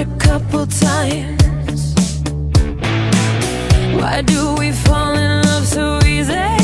a couple times. Why do we fall in love so easy?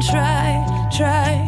try, try.